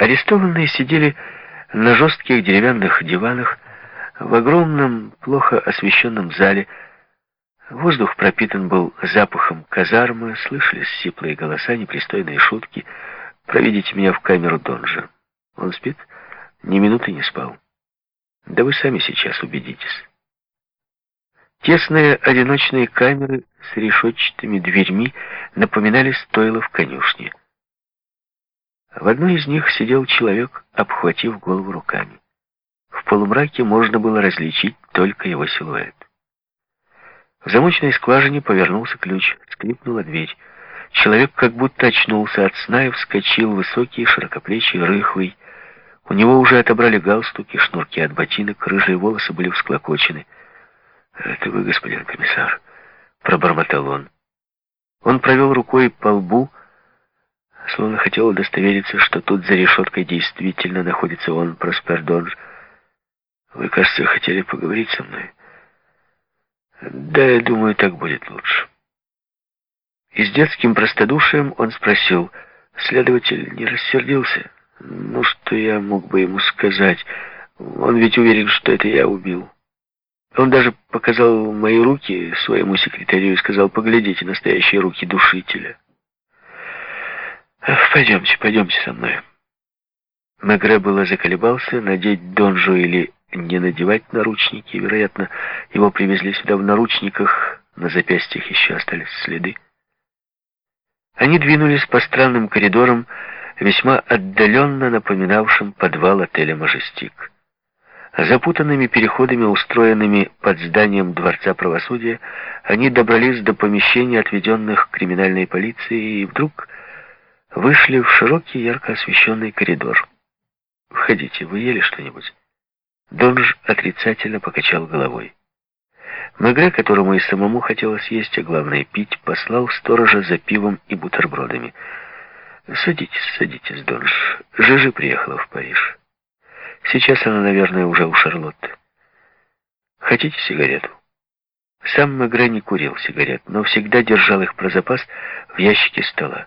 Арестованные сидели на жестких деревянных диванах в огромном, плохо освещенном зале. Воздух пропитан был запахом казармы, слышались сиплые голоса, непристойные шутки. «Проведите меня в камеру Донжа». Он спит? Ни минуты не спал. Да вы сами сейчас убедитесь. Тесные одиночные камеры с решетчатыми дверьми напоминали стойло в конюшне. В одной из них сидел человек, обхватив голову руками. В полумраке можно было различить только его силуэт. В замочной скважине повернулся ключ, скрипнула дверь. Человек как будто очнулся от сна и вскочил, высокий, широкоплечий, рыхлый. У него уже отобрали галстуки, шнурки от ботинок, рыжие волосы были всклокочены. «Это вы, господин комиссар», — пробормотал он. Он провел рукой по лбу, словно хотел удостовериться, что тут за решеткой действительно находится он, Проспер Донж. Вы, кажется, хотели поговорить со мной. Да, я думаю, так будет лучше. И с детским простодушием он спросил, следователь не рассердился? Ну, что я мог бы ему сказать? Он ведь уверен, что это я убил. Он даже показал мои руки своему секретарю и сказал, поглядите, настоящие руки душителя. Пойдемте, пойдемте со мной. Мегре было заколебался, надеть донжу или не надевать наручники. Вероятно, его привезли сюда в наручниках, на запястьях еще остались следы. Они двинулись по странным коридорам, весьма отдаленно напоминавшим подвал отеля «Мажестик». Запутанными переходами, устроенными под зданием Дворца правосудия, они добрались до помещений, отведенных криминальной полицией, и вдруг вышли в широкий, ярко освещенный коридор. «Входите, вы ели что-нибудь?» Донж отрицательно покачал головой. Мегре, которому и самому хотелось есть, а главное пить, послал сторожа за пивом и бутербродами. «Садитесь, садитесь, Донж. Жижи приехала в Париж. Сейчас она, наверное, уже у Шарлотты. Хотите сигарету?» Сам Мегре не курил сигарет, но всегда держал их про запас в ящике стола.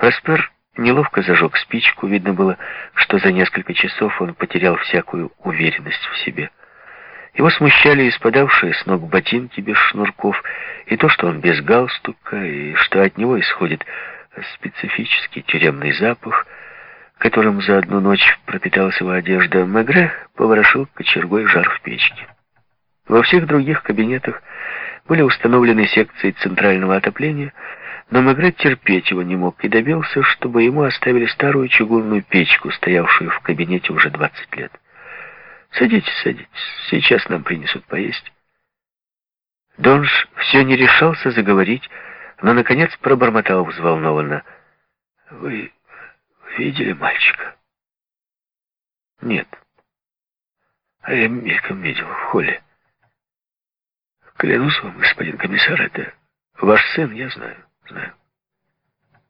Проспер неловко зажег спичку. Видно было, что за несколько часов он потерял всякую уверенность в себе. Его смущали испадавшие с ног ботинки без шнурков, и то, что он без галстука, и что от него исходит специфический тюремный запах, которым за одну ночь пропиталась его одежда. Мегре поворошил кочергой жар в печке. Во всех других кабинетах были установлены секции центрального отопления, но Мегре терпеть его не мог и добился, чтобы ему оставили старую чугунную печку, стоявшую в кабинете уже 20 лет. «Садитесь, садитесь, сейчас нам принесут поесть». Донж все не решался заговорить, но, наконец, пробормотал взволнованно. «Вы видели мальчика?» «Нет». «А я мельком видел в холле». «Клянусь вам, господин комиссар, это ваш сын, я знаю, знаю.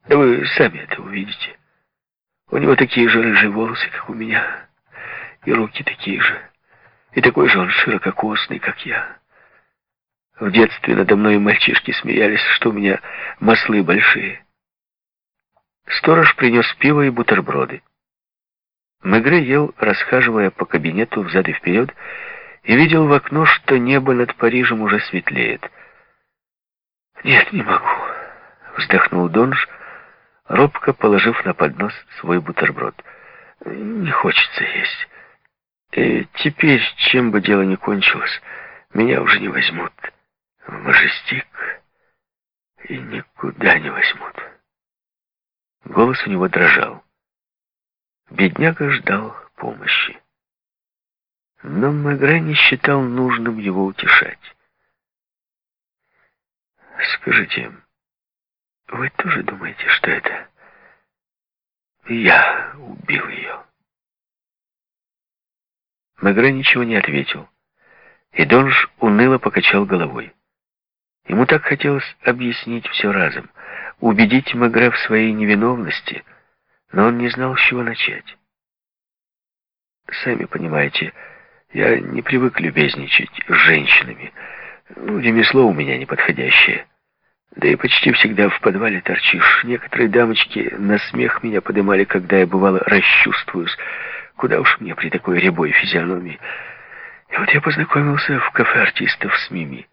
Да вы сами это увидите. У него такие же рыжие волосы, как у меня, и руки такие же, и такой же он ширококосный, как я». В детстве надо мной мальчишки смеялись, что у меня маслы большие. Сторож принес пиво и бутерброды. Мегре ел, расхаживая по кабинету взад и вперед, и видел в окно, что небо над Парижем уже светлеет. «Нет, не могу», — вздохнул Донж, робко положив на поднос свой бутерброд. «Не хочется есть. И теперь, чем бы дело ни кончилось, меня уже не возьмут» в Мажестик и никуда не возьмут. Голос у него дрожал. Бедняга ждал помощи. Но Мегре не считал нужным его утешать. «Скажите, вы тоже думаете, что это я убил ее?» Мегре ничего не ответил, и Донж уныло покачал головой. Ему так хотелось объяснить все разом, убедить Мегре в своей невиновности, но он не знал, с чего начать. Сами понимаете, я не привык любезничать с женщинами. Ну, ремесло у меня неподходящее. Да и почти всегда в подвале торчишь. Некоторые дамочки на смех меня подымали, когда я, бывало, расчувствуюсь. Куда уж мне при такой рябой физиономии. И вот я познакомился в кафе артистов с Мими.